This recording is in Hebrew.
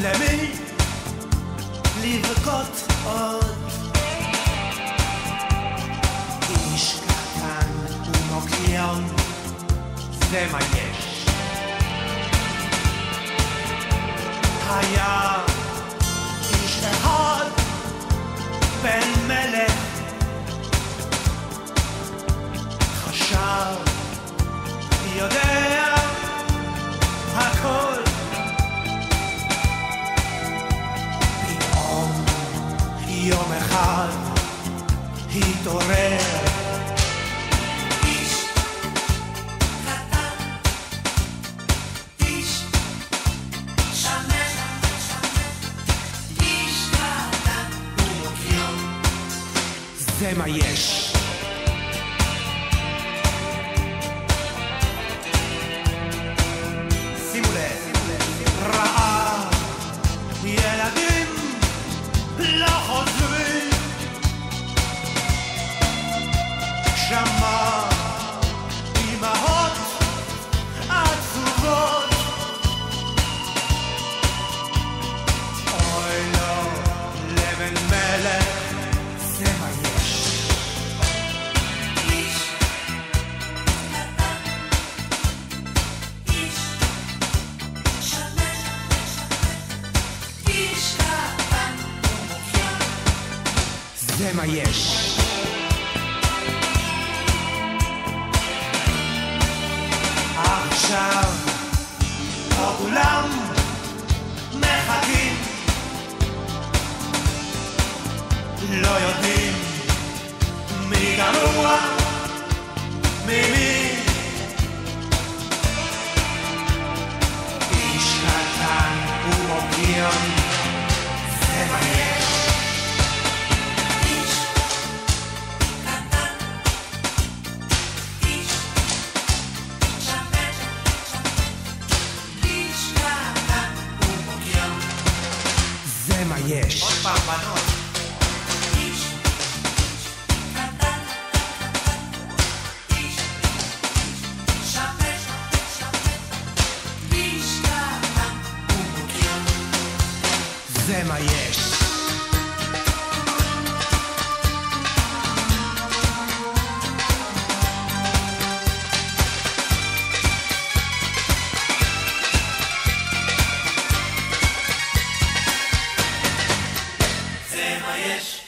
véleményt, lívakat ad. És kátán unokjam, szemályes. Hajjál! אחד התעורר איש קטן, איש שמן, איש קטן. זה מה יש. זה מה יש. עכשיו פה כולם מחכים. לא יודעים מי גרוע ממי איש קטן ומוקיון זה מה יש מה יש עוד פעם בנות. זה מה יש זה מה יש.